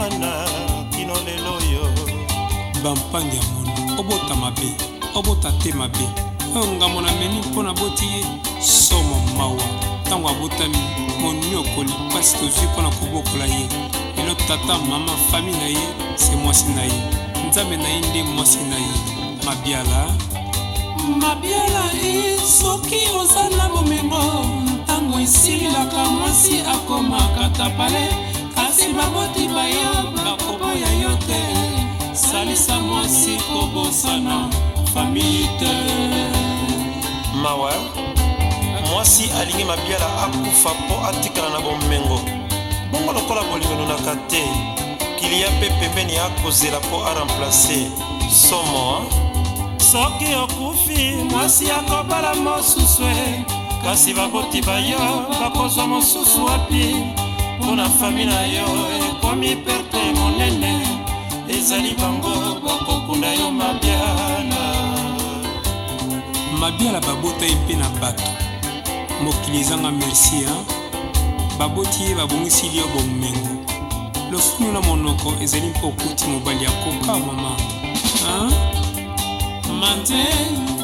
mwana kino lelo yo bampange ya mondo obota mabe obota te mabe oyo ngambo namemi mpo naboti ye somo mawa ntango abotami moniokoli mpasi tozwi mpo na kobokola ye lelo tata mama fami na ye se mwasi na ye nzambe na ye nde mwasi na ye mabiala mabiala e soki oza na bomengo ntango esililaka mwasi akomaka tapale kobanga motima yo bakobo ya yo te salisa mwasi kobosana famiyi te mawa mwasi alingi mabiala akufa mpo atikala na bomengo bongo lokola bolingononaka te kilia mpe pembeni akozela mpo aremplace somo soki okufi mwasi akobala mosusu e. kasi bakoti bayo bakozwa mosusu wapi lokola fami na yo ekomi perte monene ezali bango bakokunda yo mabiana mabiala babotai mpe na bato mokili ezanga merci ya baboti ye babongisi lio bomengo losumu na monoko ezali mpo okuti mobali ya koka mama mante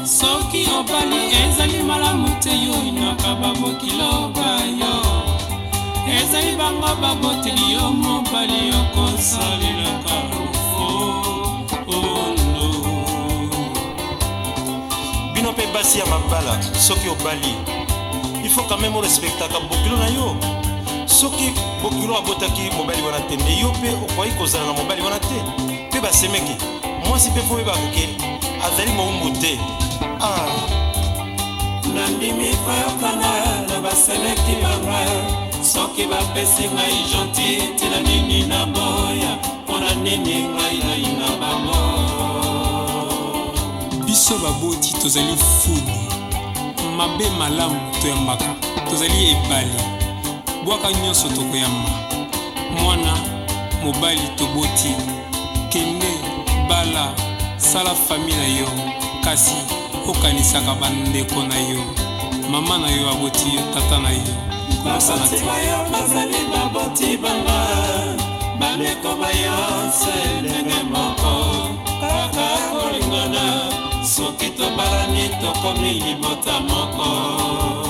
soki obali ezali malamu te yoinaka babokilo yango baboteli yo mobali yokosalelaka ondo oh bino mpe basi ya mabala soki obali ifo kameme orespectaka bokilo na yo soki bokilo abotaki mobali wana te nde yo mpe okoki kozala na mobali wana te mpe basemeki mwasi mpe po oyeba koke azali mowumbu te ah. nandimi koyokana na basemeki banga soki bapesi ngai gentil ntela nini na boya mpona nini ngai naina bango biso baboti tozali fulu mabe malamu toyambaka tozali ebale bwaka nyonso tokoyamba mwana mobali toboti kende bala sala fami na yo kasi okanisaka bandeko na yo mama na yo aboti yo tata na yo bakotima yo bazali baboti banga bandeko bayonse ndenge moko kaka kolingana soki tobalani tokomi libota moko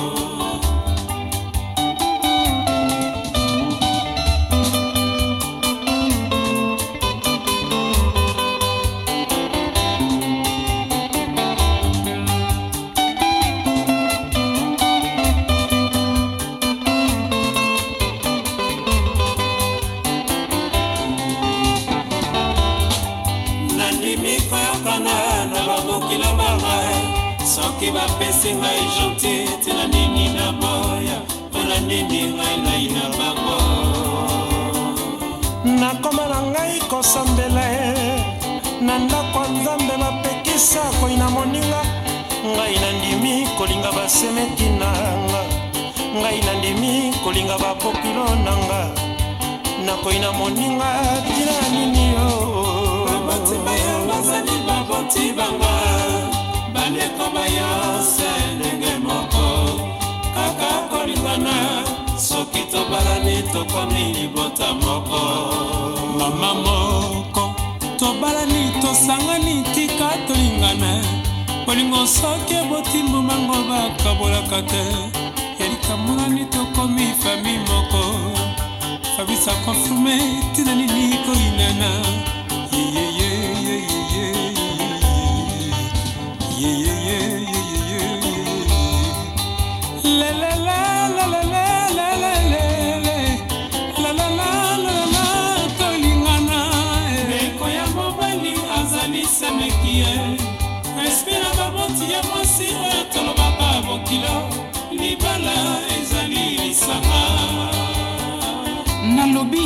nini ngai nai na bango nakoma na ngai kosambela ye na ndako ya nzambe bapekisa koi na moninga ngai nandimi kolinga basemeki na nga ngai nandimi kolinga bapokilo na nga nakoi na moninga tina nini yo babotima yo bazali baboti banga bandeko bayo sene soki tobalani tokomi libota moko mama moko tobalani tosangani tika tolingana bolingo soki eboti mbumango bakabolaka te elikamonani tokomi fami moko fabisa konfirme tina nini koinana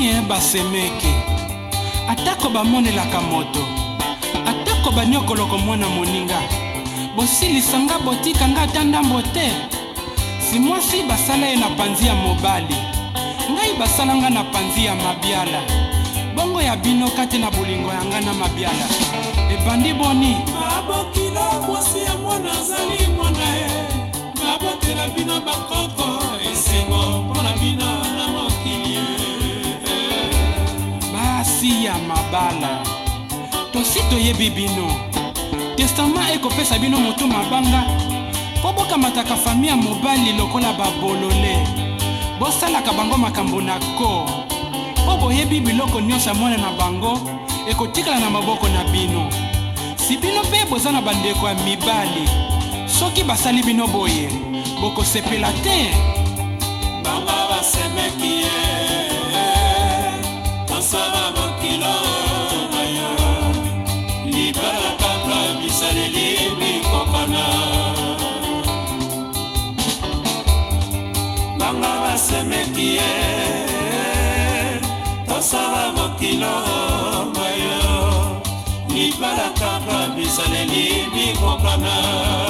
bien basemeke atako bamonelaka moto atako banyokoloko mwana moninga bosilisanga botikanga ata ndambo te si mwasi basala ye na panzi ya mobali ngai basalanga na panzi ya mabiala bongo ya bino kati na bolingo yanga na mabiala ebandi boni babokila mwasi ya mwana azali mwana ye babotela bino bakoko esengo bala tosi toyebi bino testama ekopesa bino moto mabanga mpo bokamataka fami ya mobali lokola babolole bosalaka bango makambo na ko mpo boyebi biloko nyonso ya mwana na bango ekotikala na maboko na bino si bino mpe boza na bandeko ya mibali soki basali bino boye bokosepela te bamba basemeki biloko yo libalakaka bisaleli bikokana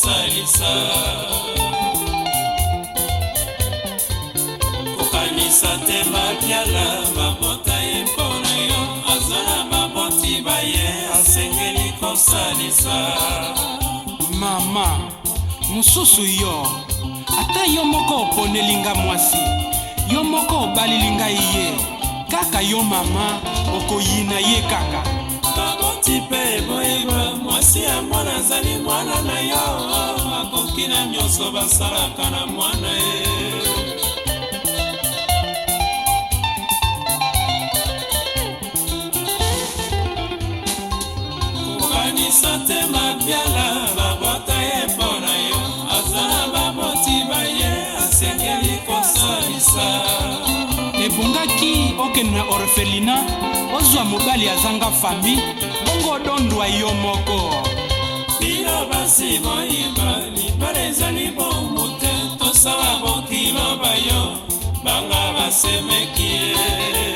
kosalisa kokanisa te bakiala babota ye mpona yo azwa na baboti baye asengeli kosalisa mama mosusu yo ata yo moko oponeli nga mwasi yo moko obalili ngai ye kaka yo mama okoyina ye kaka mwasi mpe boyeba mwasi ya mwana azali mwana na yo akoki na nyonso basalaka na mwana ye kokanisa te mabiala babota ye mpo na yo azala baboti baye asengeli kosalisa ebongaki okende na orfelina ozwa mobali azanga fami kodondwa yo moko bino basi moyiba mibale ezali bongo te tosala mokilo bayo banga basemeki ye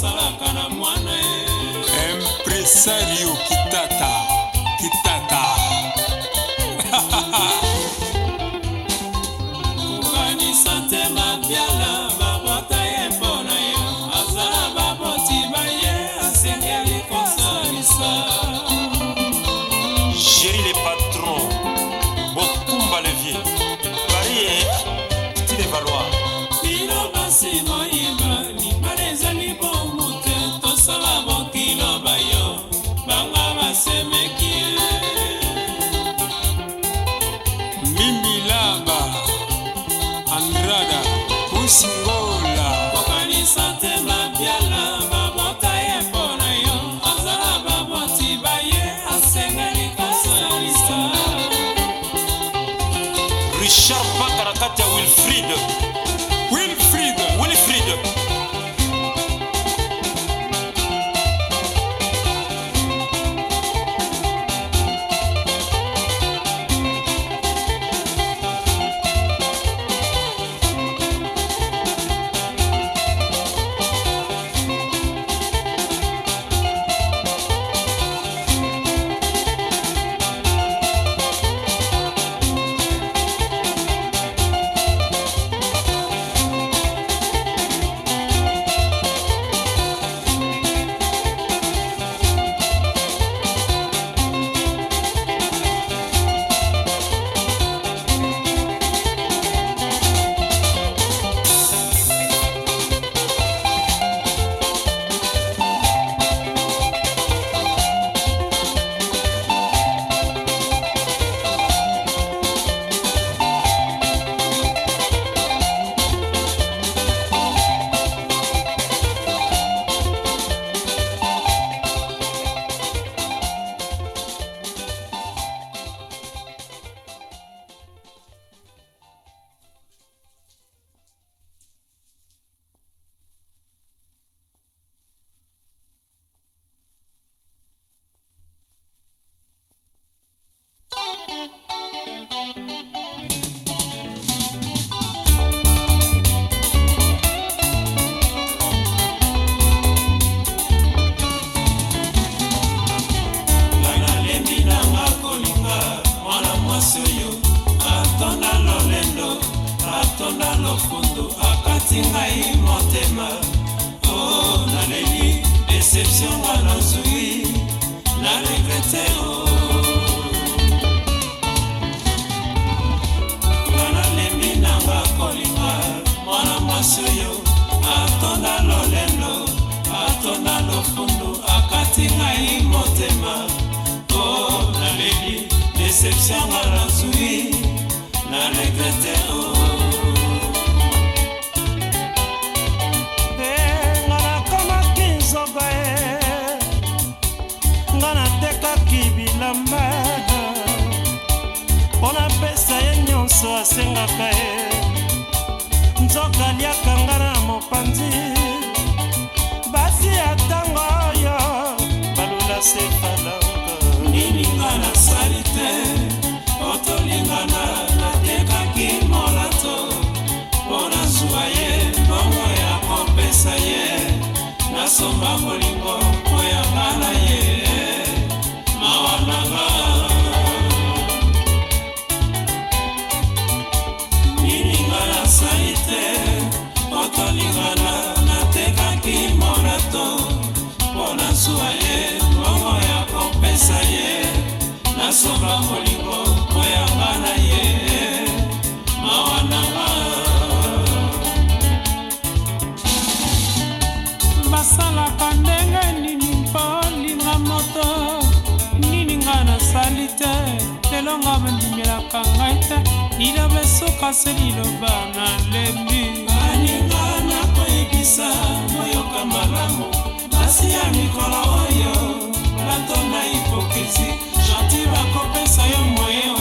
asalaka na mwana impresario kitata kitata nazonga lofundu akati ngai motema o oh, naleli deception nga nazwi na regrete o oh. eh, nga nakomaki nzoba ye eh. nga natekaki bilamba eh. mpo napesa ye nyonso asengaka ye nzoka liakanga na Somebody. prince liloba nalembi balinga na koyebisa moyoka malamu basi ya mikolo oyo bato na hipokrisi janti bakopesa yo moyeo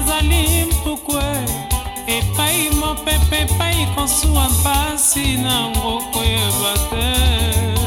azali mpukwe epai mopepe epai kosuwa mpasi na ngoko yeba te